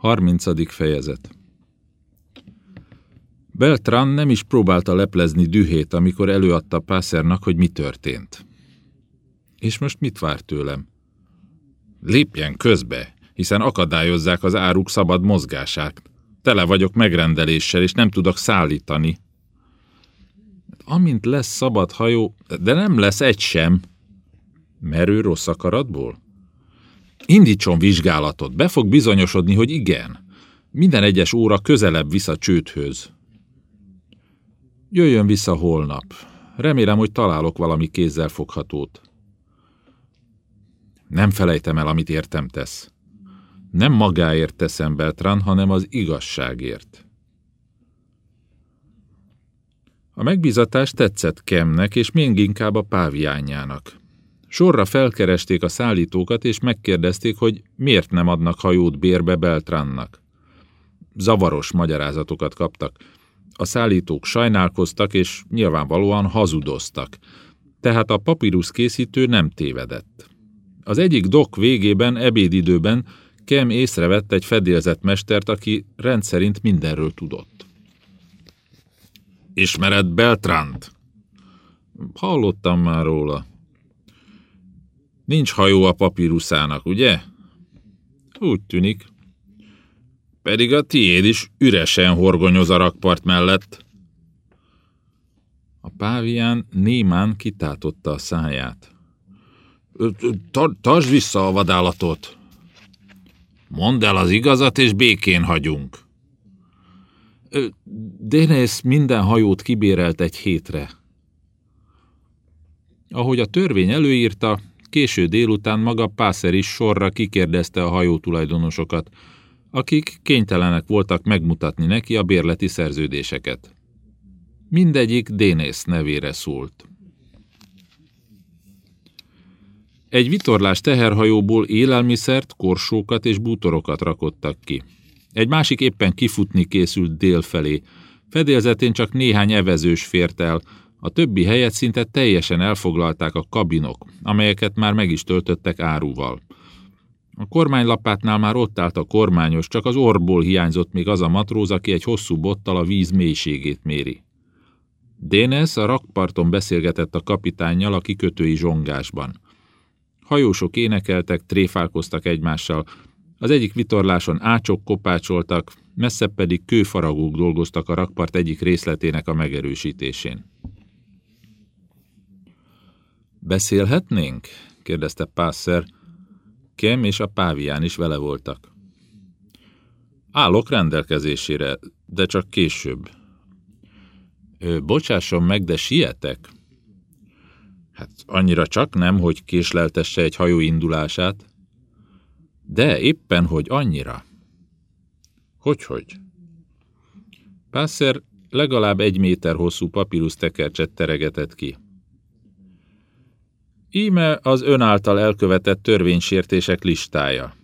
30. fejezet Beltran nem is próbálta leplezni dühét, amikor előadta Pászernak, hogy mi történt. És most mit vár tőlem? Lépjen közbe, hiszen akadályozzák az áruk szabad mozgását. Tele vagyok megrendeléssel, és nem tudok szállítani. Amint lesz szabad hajó, de nem lesz egy sem. Merő rossz akaratból? Indítson vizsgálatot, be fog bizonyosodni, hogy igen. Minden egyes óra közelebb visz a csőthöz. Jöjjön vissza holnap. Remélem, hogy találok valami kézzel foghatót. Nem felejtem el, amit értem tesz. Nem magáért teszem Beltran, hanem az igazságért. A megbízatás tetszett Kemnek, és még inkább a páviányának. Sorra felkeresték a szállítókat, és megkérdezték, hogy miért nem adnak hajót bérbe Beltrannak. Zavaros magyarázatokat kaptak. A szállítók sajnálkoztak, és nyilvánvalóan hazudoztak. Tehát a papírus készítő nem tévedett. Az egyik dok végében, ebédidőben Kem észrevett egy fedélzett mestert, aki rendszerint mindenről tudott. Ismered Beltrant? Hallottam már róla. Nincs hajó a papíruszának, ugye? Úgy tűnik. Pedig a tiéd is üresen horgonyoz a rakpart mellett. A pávián némán kitátotta a száját. Tartsd vissza a vadállatot! Mondd el az igazat, és békén hagyunk. Dénész minden hajót kibérelt egy hétre. Ahogy a törvény előírta, késő délután maga Pászer is sorra kikérdezte a hajó tulajdonosokat, akik kénytelenek voltak megmutatni neki a bérleti szerződéseket. Mindegyik Dénész nevére szólt. Egy vitorlás teherhajóból élelmiszert, korsókat és bútorokat rakottak ki. Egy másik éppen kifutni készült dél felé. Fedélzetén csak néhány evezős fért el, a többi helyet szinte teljesen elfoglalták a kabinok, amelyeket már meg is töltöttek áruval. A kormánylapátnál már ott állt a kormányos, csak az orból hiányzott még az a matróz, aki egy hosszú bottal a víz mélységét méri. Dénes a rakparton beszélgetett a kapitánnyal a kikötői zsongásban. Hajósok énekeltek, tréfálkoztak egymással, az egyik vitorláson ácsok kopácsoltak, messzebb pedig kőfaragók dolgoztak a rakpart egyik részletének a megerősítésén. Beszélhetnénk? kérdezte Pászer. Kem és a pávián is vele voltak. Állok rendelkezésére, de csak később. Ö, bocsásson meg, de sietek? Hát annyira csak nem, hogy késleltesse egy hajó indulását. De éppen, hogy annyira. Hogyhogy? Pászer legalább egy méter hosszú papírus tekercset teregetett ki. Íme az ön által elkövetett törvénysértések listája.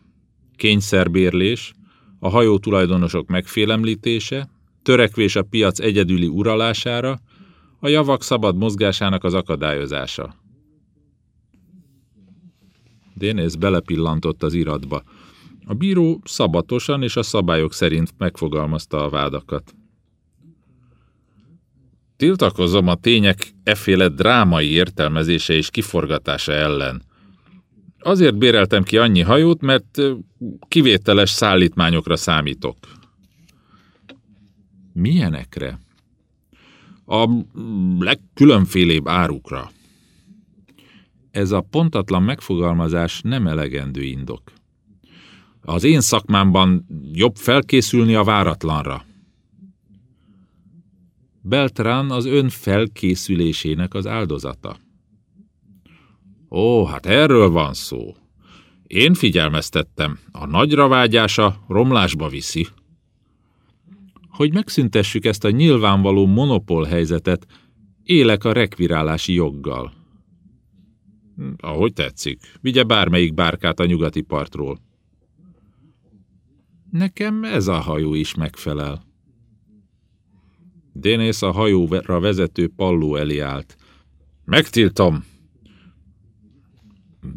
Kényszerbérlés, a hajó tulajdonosok megfélemlítése, törekvés a piac egyedüli uralására, a javak szabad mozgásának az akadályozása. Dénész belepillantott az iratba. A bíró szabatosan és a szabályok szerint megfogalmazta a vádakat. Tiltakozom a tények efféle drámai értelmezése és kiforgatása ellen. Azért béreltem ki annyi hajót, mert kivételes szállítmányokra számítok. Milyenekre? A legkülönfélébb árukra. Ez a pontatlan megfogalmazás nem elegendő indok. Az én szakmámban jobb felkészülni a váratlanra. Beltrán az ön felkészülésének az áldozata. Ó, hát erről van szó. Én figyelmeztettem, a nagyra vágyása romlásba viszi. Hogy megszüntessük ezt a nyilvánvaló monopól helyzetet, élek a rekvirálási joggal. Ahogy tetszik, vigye bármelyik bárkát a nyugati partról. Nekem ez a hajó is megfelel. Dénész a hajóra vezető palló elé állt. Megtiltom!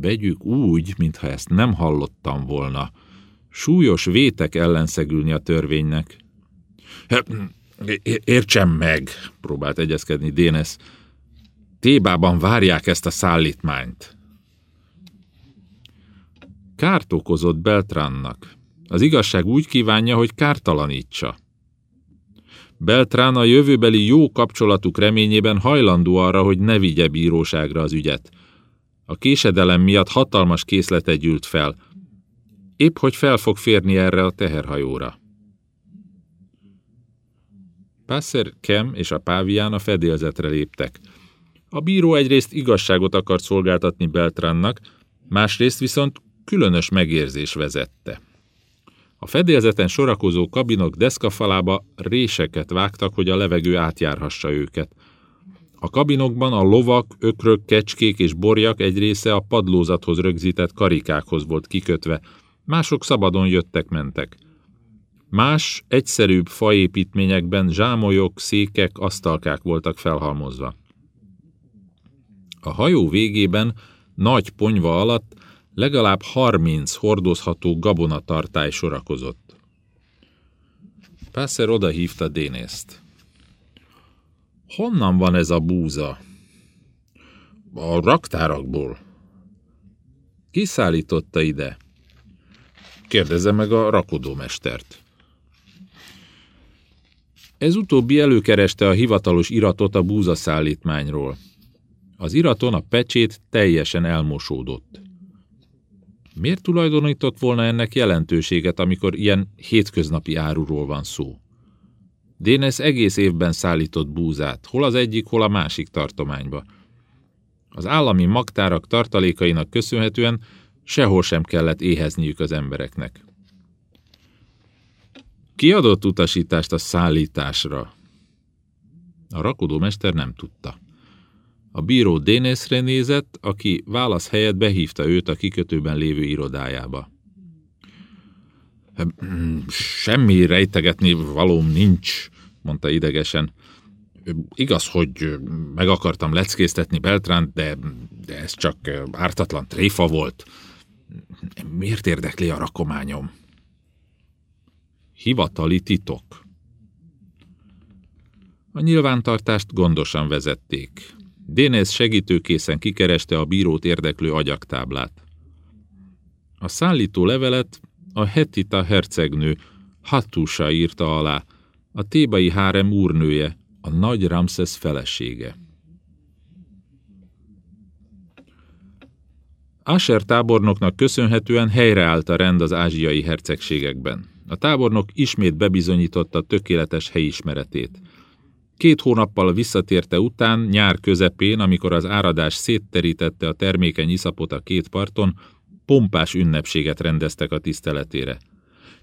Vegyük úgy, mintha ezt nem hallottam volna. Súlyos vétek ellenszegülni a törvénynek. Értsem meg, próbált egyezkedni Dénes. Tébában várják ezt a szállítmányt. Kárt okozott Beltránnak. Az igazság úgy kívánja, hogy kártalanítsa. Beltrán a jövőbeli jó kapcsolatuk reményében hajlandó arra, hogy ne vigye bíróságra az ügyet. A késedelem miatt hatalmas készlete gyűlt fel. Épp hogy fel fog férni erre a teherhajóra. Pászer, Kem és a pávián a fedélzetre léptek. A bíró egyrészt igazságot akart szolgáltatni Beltránnak, másrészt viszont különös megérzés vezette. A fedélzeten sorakozó kabinok deszkafalába réseket vágtak, hogy a levegő átjárhassa őket. A kabinokban a lovak, ökrök, kecskék és borjak egy része a padlózathoz rögzített karikákhoz volt kikötve, mások szabadon jöttek-mentek. Más, egyszerűbb faépítményekben zsámolyok, székek, asztalkák voltak felhalmozva. A hajó végében, nagy ponyva alatt legalább harminc hordozható gabonatartály sorakozott. Pászer odahívta Dénészt. Honnan van ez a búza? A raktárakból. Ki szállította ide? Kérdezze meg a rakodómestert. Ez utóbbi előkereste a hivatalos iratot a búzaszállítmányról. Az iraton a pecsét teljesen elmosódott. Miért tulajdonított volna ennek jelentőséget, amikor ilyen hétköznapi áruról van szó? Dénes egész évben szállított búzát, hol az egyik, hol a másik tartományba. Az állami magtárak tartalékainak köszönhetően sehol sem kellett éhezniük az embereknek. Ki adott utasítást a szállításra? A rakodómester nem tudta. A bíró Dénészre nézett, aki válasz helyett behívta őt a kikötőben lévő irodájába. Semmi rejtegetni valóm nincs, mondta idegesen. Igaz, hogy meg akartam leckéztetni Beltránt, de, de ez csak ártatlan tréfa volt. Miért érdekli a rakományom? Hivatali titok. A nyilvántartást gondosan vezették. Dénes segítőkészen kikereste a bírót érdeklő agyaktáblát. A szállító levelet a Hetita hercegnő Hattusa írta alá, a tébai hárem úrnője, a nagy Ramszesz felesége. Asher tábornoknak köszönhetően helyreállt a rend az ázsiai hercegségekben. A tábornok ismét bebizonyította tökéletes helyismeretét. Két hónappal visszatérte után, nyár közepén, amikor az áradás szétterítette a termékeny iszapot a két parton, pompás ünnepséget rendeztek a tiszteletére.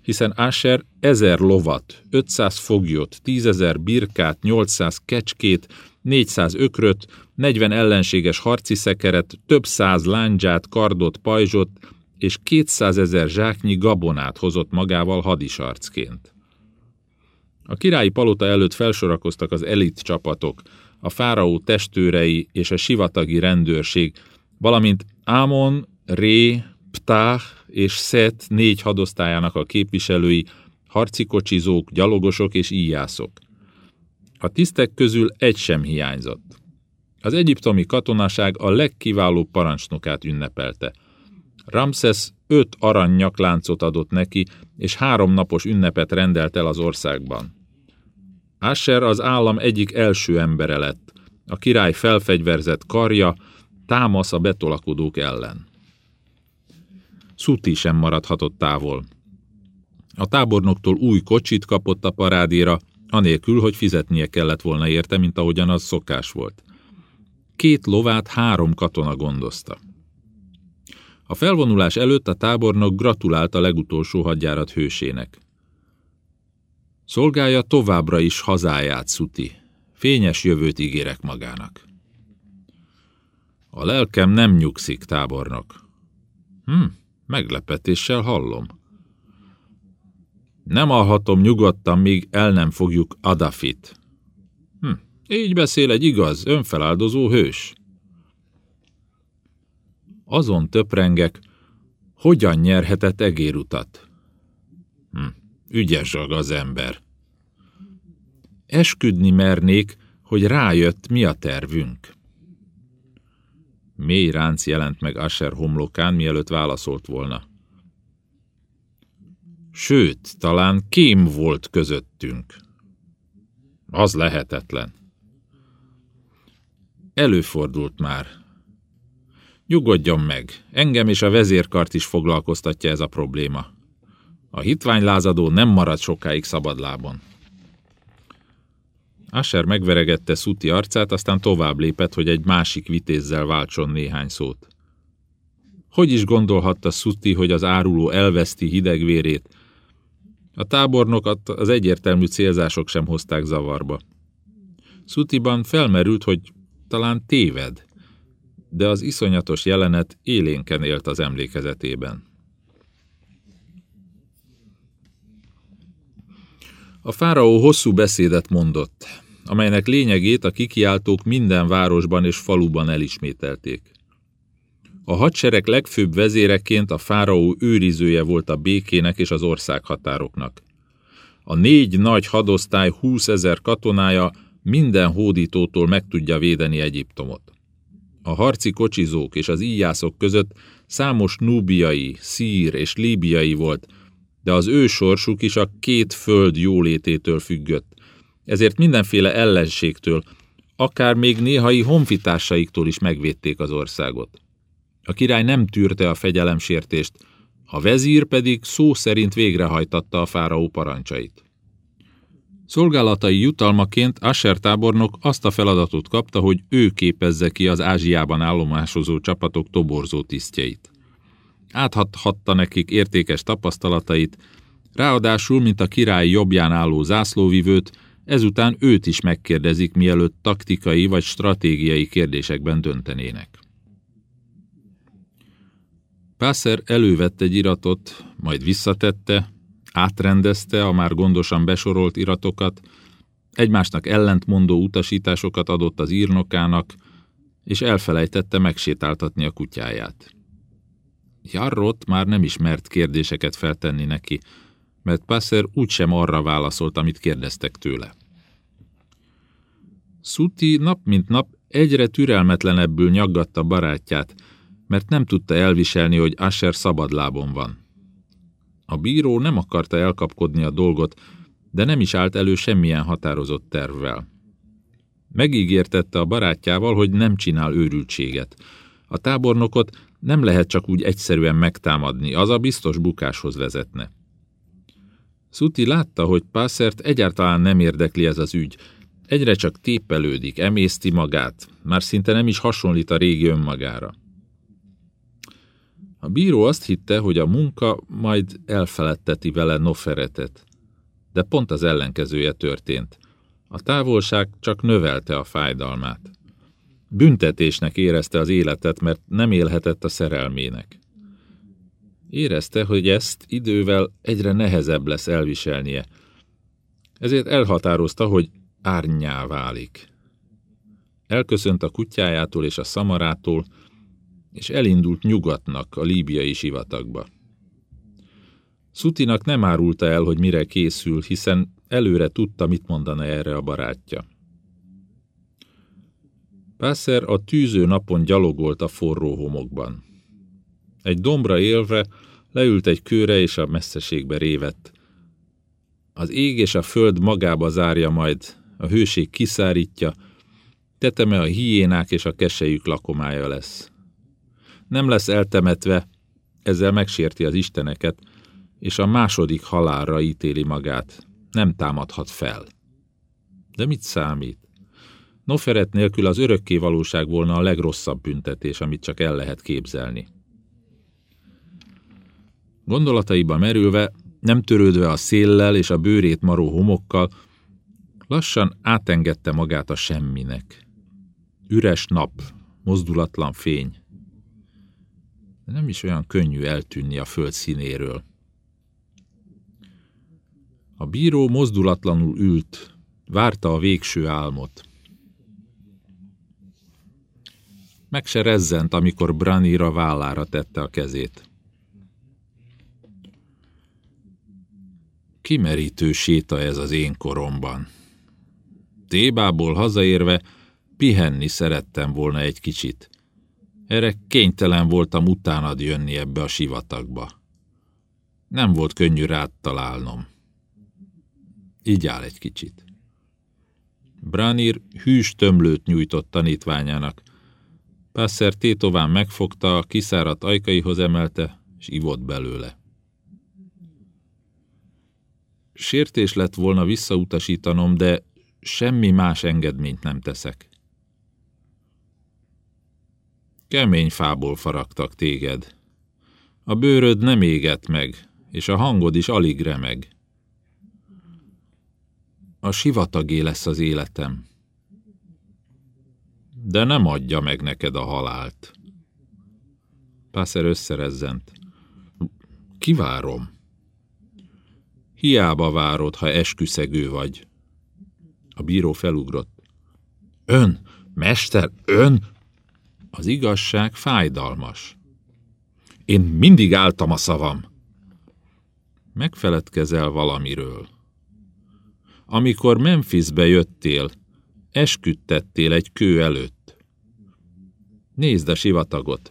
Hiszen Asher ezer lovat, 500 foglyot, tízezer birkát, 800 kecskét, 400 ökröt, 40 ellenséges harci szekeret, több száz lándzsát, kardot, pajzsot és 200 ezer zsáknyi gabonát hozott magával hadisarcként. A királyi palota előtt felsorakoztak az elit csapatok, a fáraó testőrei és a sivatagi rendőrség, valamint Ámon, Ré, Ptah és Szet négy hadosztályának a képviselői, harcikocsizók, gyalogosok és íjászok. A tisztek közül egy sem hiányzott. Az egyiptomi katonaság a legkiválóbb parancsnokát ünnepelte. Ramses öt aranynyakláncot adott neki, és három napos ünnepet rendelt el az országban. Asher az állam egyik első embere lett, a király felfegyverzett karja, támasz a betolakodók ellen. Szuti sem maradhatott távol. A tábornoktól új kocsit kapott a parádéra, anélkül, hogy fizetnie kellett volna érte, mint ahogyan az szokás volt. Két lovát három katona gondozta. A felvonulás előtt a tábornok gratulált a legutolsó hadjárat hősének. Szolgálja továbbra is hazáját, Szuti. Fényes jövőt ígérek magának. A lelkem nem nyugszik, tábornok. Hm, meglepetéssel hallom. Nem alhatom nyugodtan, míg el nem fogjuk Adafit. Hm, így beszél egy igaz, önfeláldozó hős. Azon töprengek, hogyan nyerhetett egérutat. Ügyes az ember. Esküdni mernék, hogy rájött, mi a tervünk. Mély ránc jelent meg Asher homlokán, mielőtt válaszolt volna. Sőt, talán kém volt közöttünk. Az lehetetlen. Előfordult már. Nyugodjon meg, engem és a vezérkart is foglalkoztatja ez a probléma. A hitványlázadó nem marad sokáig szabadlábon. Asher megveregette Szuti arcát, aztán tovább lépett, hogy egy másik vitézzel váltson néhány szót. Hogy is gondolhatta Szuti, hogy az áruló elveszti hidegvérét? A tábornokat az egyértelmű célzások sem hozták zavarba. Szutiban felmerült, hogy talán téved, de az iszonyatos jelenet élénken élt az emlékezetében. A fáraó hosszú beszédet mondott, amelynek lényegét a kikiáltók minden városban és faluban elismételték. A hadsereg legfőbb vezéreként a fáraó őrizője volt a békének és az országhatároknak. A négy nagy hadosztály 20 ezer katonája minden hódítótól meg tudja védeni Egyiptomot. A harci kocsizók és az íjászok között számos núbiai, szír és líbiai volt, de az ő sorsuk is a két föld jólététől függött. Ezért mindenféle ellenségtől, akár még néhai honfitársaiktól is megvédték az országot. A király nem tűrte a fegyelemsértést, a vezír pedig szó szerint végrehajtatta a fáraó parancsait. Szolgálatai jutalmaként Asher tábornok azt a feladatot kapta, hogy ő képezze ki az Ázsiában állomásozó csapatok toborzó tisztjeit. Áthathatta nekik értékes tapasztalatait, ráadásul, mint a király jobbján álló zászlóvivőt, ezután őt is megkérdezik, mielőtt taktikai vagy stratégiai kérdésekben döntenének. Pászer elővett egy iratot, majd visszatette, átrendezte a már gondosan besorolt iratokat, egymásnak ellentmondó utasításokat adott az írnokának, és elfelejtette megsétáltatni a kutyáját. Jarrot már nem ismert kérdéseket feltenni neki, mert Passer úgysem arra válaszolt, amit kérdeztek tőle. Szuti nap mint nap egyre türelmetlenebbül nyaggatta barátját, mert nem tudta elviselni, hogy Asher szabadlábon van. A bíró nem akarta elkapkodni a dolgot, de nem is állt elő semmilyen határozott tervvel. Megígértette a barátjával, hogy nem csinál őrültséget. A tábornokot nem lehet csak úgy egyszerűen megtámadni, az a biztos bukáshoz vezetne. Szuti látta, hogy Pászert egyáltalán nem érdekli ez az ügy. Egyre csak tépelődik, emészti magát, már szinte nem is hasonlít a régi önmagára. A bíró azt hitte, hogy a munka majd elfeledteti vele Noferetet, de pont az ellenkezője történt. A távolság csak növelte a fájdalmát. Büntetésnek érezte az életet, mert nem élhetett a szerelmének. Érezte, hogy ezt idővel egyre nehezebb lesz elviselnie. Ezért elhatározta, hogy árnyá válik. Elköszönt a kutyájától és a szamarától, és elindult nyugatnak a líbiai sivatagba. Szutinak nem árulta el, hogy mire készül, hiszen előre tudta, mit mondana erre a barátja. Pászer a tűző napon gyalogolt a forró homokban. Egy dombra élve leült egy kőre és a messzeségbe révett. Az ég és a föld magába zárja majd, a hőség kiszárítja, teteme a hiénák és a kesejük lakomája lesz nem lesz eltemetve, ezzel megsérti az isteneket, és a második halálra ítéli magát, nem támadhat fel. De mit számít? Noferet nélkül az örökké valóság volna a legrosszabb büntetés, amit csak el lehet képzelni. Gondolataiba merülve, nem törődve a széllel és a bőrét maró homokkal, lassan átengedte magát a semminek. Üres nap, mozdulatlan fény de nem is olyan könnyű eltűnni a föld színéről. A bíró mozdulatlanul ült, várta a végső álmot. Meg se rezzent, amikor Branira vállára tette a kezét. Kimerítő séta ez az én koromban. Tébából hazaérve pihenni szerettem volna egy kicsit. Erre kénytelen voltam utánad jönni ebbe a sivatagba. Nem volt könnyű rád találnom. Így áll egy kicsit. Branir hűs tömlőt nyújtott tanítványának. Pászer tétován megfogta, kiszáradt ajkaihoz emelte, és ivott belőle. Sértés lett volna visszautasítanom, de semmi más engedményt nem teszek. Kemény fából faragtak téged. A bőröd nem égett meg, és a hangod is alig remeg. A sivatagé lesz az életem. De nem adja meg neked a halált. Pászer összerezzent. Kivárom. Hiába várod, ha esküszegő vagy. A bíró felugrott. Ön, mester, ön! Az igazság fájdalmas. Én mindig álltam a szavam. Megfeledkezel valamiről. Amikor Memphisbe jöttél, esküdtettél egy kő előtt. Nézd a sivatagot.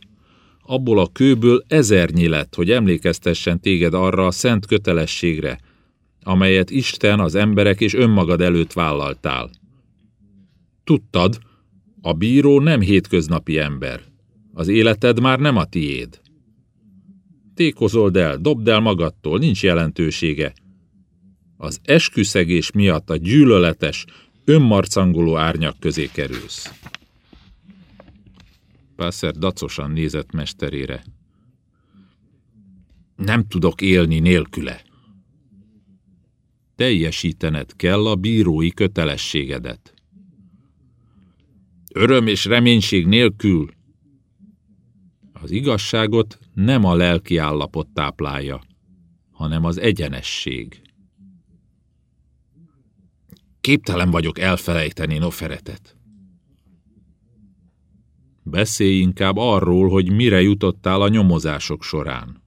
Abból a kőből ezernyi lett, hogy emlékeztessen téged arra a szent kötelességre, amelyet Isten, az emberek és önmagad előtt vállaltál. Tudtad, a bíró nem hétköznapi ember. Az életed már nem a tiéd. Tékozold el, dobd el magadtól, nincs jelentősége. Az esküszegés miatt a gyűlöletes, önmarcangoló árnyak közé kerülsz. Pászer dacosan nézett mesterére. Nem tudok élni nélküle teljesítened kell a bírói kötelességedet. Öröm és reménység nélkül az igazságot nem a lelki állapot táplálja, hanem az egyenesség. Képtelen vagyok elfelejteni Noferetet. Beszélj inkább arról, hogy mire jutottál a nyomozások során.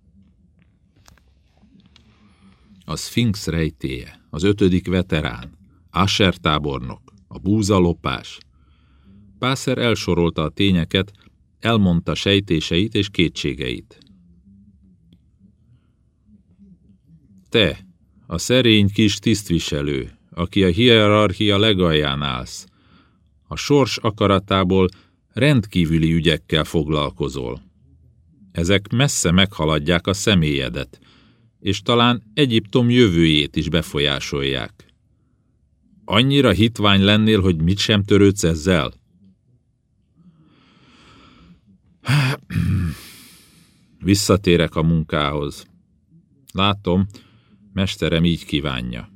A Sphinx rejtéje az ötödik veterán, Asher tábornok, a búzalopás. Pászer elsorolta a tényeket, elmondta sejtéseit és kétségeit. Te, a szerény kis tisztviselő, aki a hierarchia legalján állsz, a sors akaratából rendkívüli ügyekkel foglalkozol. Ezek messze meghaladják a személyedet, és talán Egyiptom jövőjét is befolyásolják. Annyira hitvány lennél, hogy mit sem törődsz ezzel? Visszatérek a munkához. Látom, mesterem így kívánja.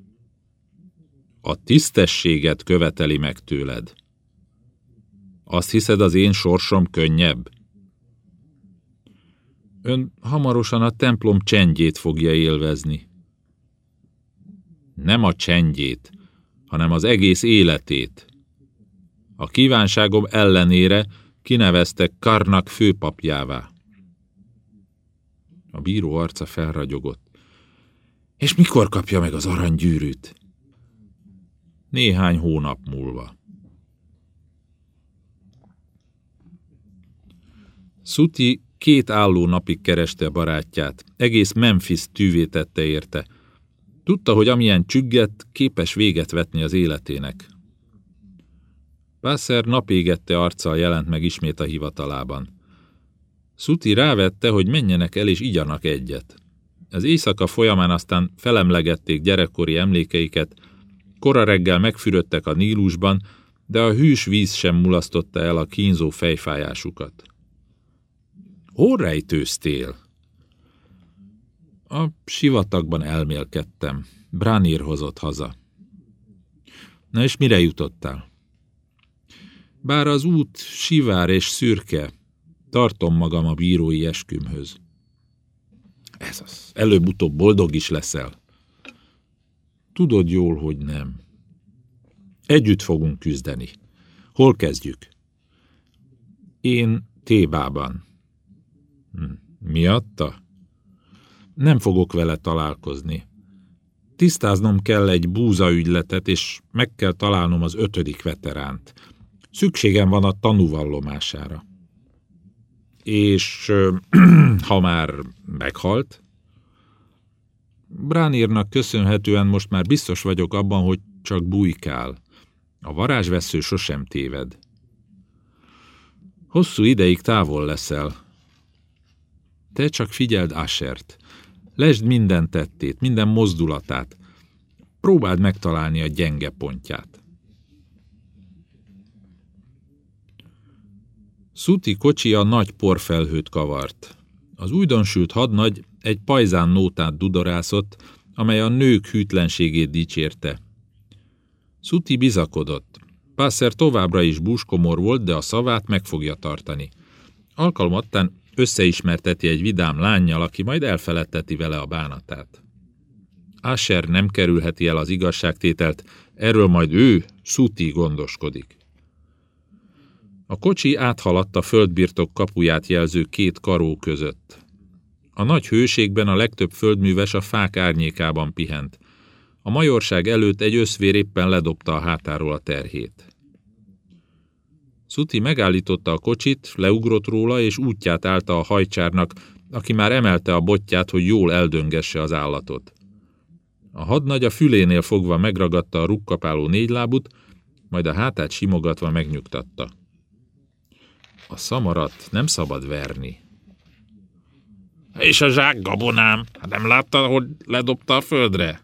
A tisztességet követeli meg tőled. Azt hiszed, az én sorsom könnyebb? Ön hamarosan a templom csendjét fogja élvezni. Nem a csendjét, hanem az egész életét. A kívánságom ellenére kineveztek Karnak főpapjává. A bíró arca felragyogott. És mikor kapja meg az aranygyűrűt? Néhány hónap múlva. Szuti Két álló napig kereste a barátját, egész Memphis tűvé tette érte. Tudta, hogy amilyen csüggett, képes véget vetni az életének. Pászer napégette arccal jelent meg ismét a hivatalában. Szuti rávette, hogy menjenek el és igyanak egyet. Az éjszaka folyamán aztán felemlegették gyerekkori emlékeiket, kora reggel megfürödtek a Nílusban, de a hűs víz sem mulasztotta el a kínzó fejfájásukat. Hol rejtőztél? A sivatagban elmélkedtem. Branir hozott haza. Na és mire jutottál? Bár az út sivár és szürke, tartom magam a bírói eskümhöz. Ez az. Előbb-utóbb boldog is leszel. Tudod jól, hogy nem. Együtt fogunk küzdeni. Hol kezdjük? Én Tébában. Miatta? Nem fogok vele találkozni. Tisztáznom kell egy búza ügyletet, és meg kell találnom az ötödik veteránt. Szükségem van a tanúvallomására. És ha már meghalt? Bránírnak köszönhetően most már biztos vagyok abban, hogy csak bujkál. A varázsvesző sosem téved. Hosszú ideig távol leszel. Te csak figyeld Ashert. Lesd minden tettét, minden mozdulatát. Próbáld megtalálni a gyenge pontját. Szuti kocsia nagy porfelhőt kavart. Az újdonsült hadnagy egy pajzán nótát dudorászott, amely a nők hűtlenségét dicsérte. Szuti bizakodott. Pászer továbbra is búskomor volt, de a szavát meg fogja tartani. Alkalmattán összeismerteti egy vidám lányjal, aki majd elfeledteti vele a bánatát. Asher nem kerülheti el az igazságtételt, erről majd ő, Szuti gondoskodik. A kocsi áthaladt a földbirtok kapuját jelző két karó között. A nagy hőségben a legtöbb földműves a fák árnyékában pihent. A majorság előtt egy összvér éppen ledobta a hátáról a terhét. Szuti megállította a kocsit, leugrott róla, és útját állta a hajcsárnak, aki már emelte a botját, hogy jól eldöngesse az állatot. A hadnagy a fülénél fogva megragadta a rukkapáló négylábút, majd a hátát simogatva megnyugtatta. A szamarat nem szabad verni. És a zsák gabonám? Hát nem látta, hogy ledobta a földre?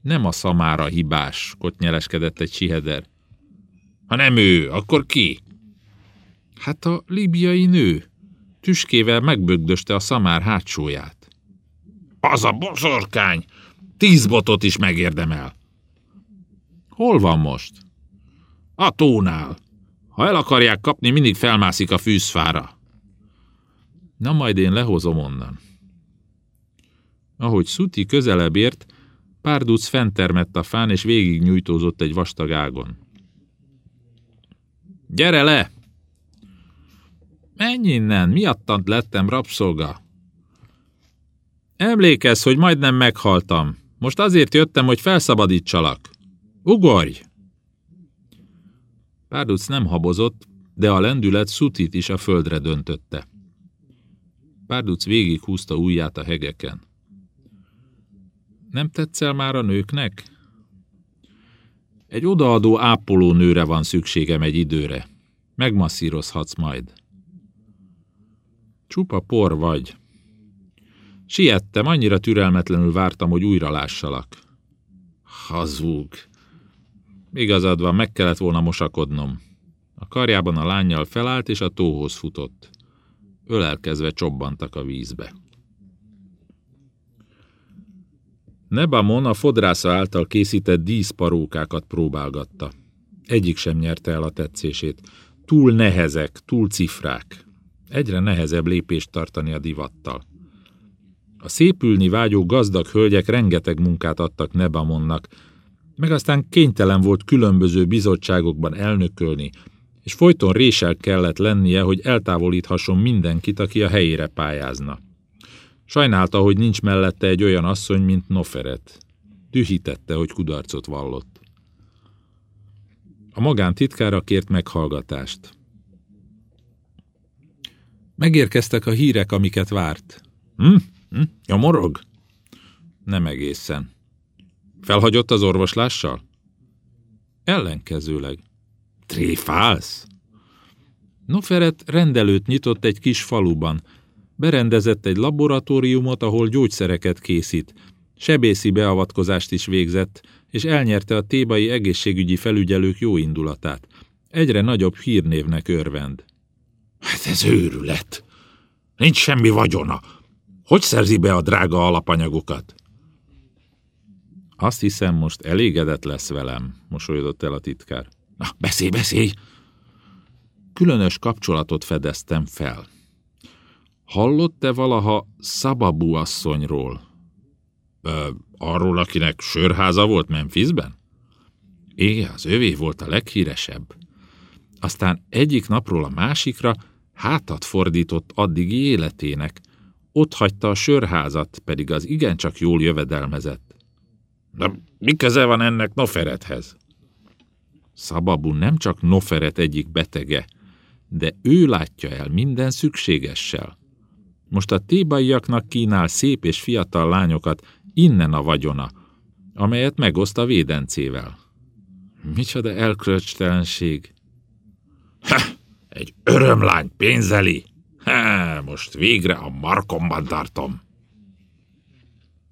Nem a szamára hibás, kotnyeleskedett egy siheder. Ha nem ő, akkor ki? Hát a libiai nő. Tüskével megbögdöste a szamár hátsóját. Az a bosorkány! Tíz botot is megérdemel. Hol van most? A tónál. Ha el akarják kapni, mindig felmászik a fűzfára. Na majd én lehozom onnan. Ahogy Szuti közelebb ért, Párduc fentermett a fán, és végig nyújtózott egy vastag ágon. Gyere le! Menj innen, miattant lettem rabszolga. Emlékezz, hogy majdnem meghaltam. Most azért jöttem, hogy felszabadítsalak. Ugorj! Párduc nem habozott, de a lendület Szutit is a földre döntötte. Párduc húzta ujját a hegeken. Nem tetszel már a nőknek? Egy odaadó ápoló nőre van szükségem egy időre. Megmasszírozhatsz majd. Csupa por vagy. Siettem, annyira türelmetlenül vártam, hogy újra lássalak. Hazug. Igazad van, meg kellett volna mosakodnom. A karjában a lányjal felállt, és a tóhoz futott. Ölelkezve csobbantak a vízbe. Nebamon a fodrásza által készített díszparókákat próbálgatta. Egyik sem nyerte el a tetszését. Túl nehezek, túl cifrák. Egyre nehezebb lépést tartani a divattal. A szépülni vágyó gazdag hölgyek rengeteg munkát adtak Nebamonnak, meg aztán kénytelen volt különböző bizottságokban elnökölni, és folyton résel kellett lennie, hogy eltávolíthasson mindenkit, aki a helyére pályázna. Sajnálta, hogy nincs mellette egy olyan asszony, mint Noferet. Dühítette, hogy kudarcot vallott. A magántitkára kért meghallgatást. Megérkeztek a hírek, amiket várt. Hm? hm? Ja, morog? Nem egészen. Felhagyott az orvoslással? Ellenkezőleg. Tréfálsz? Noferet rendelőt nyitott egy kis faluban, Berendezett egy laboratóriumot, ahol gyógyszereket készít. Sebészi beavatkozást is végzett, és elnyerte a tébai egészségügyi felügyelők jó indulatát. Egyre nagyobb hírnévnek örvend. Hát ez őrület! Nincs semmi vagyona. Hogy szerzi be a drága alapanyagokat? Azt hiszem, most elégedett lesz velem, mosolyodott el a titkár. Na, beszélj, beszélj! Különös kapcsolatot fedeztem fel. Hallott-e valaha Szababú asszonyról? Ö, arról, akinek sörháza volt Memphisben? Igen, az övé volt a leghíresebb. Aztán egyik napról a másikra hátat fordított addigi életének. Ott hagyta a sörházat, pedig az igencsak jól jövedelmezett. De mi köze van ennek Noferethez? Szababu nem csak Noferet egyik betege, de ő látja el minden szükségessel. Most a tébaiaknak kínál szép és fiatal lányokat, innen a vagyona, amelyet megoszt a védencével. Micsoda elkröcstelenség! Ha, egy örömlány pénzeli! Ha, most végre a markomban tartom.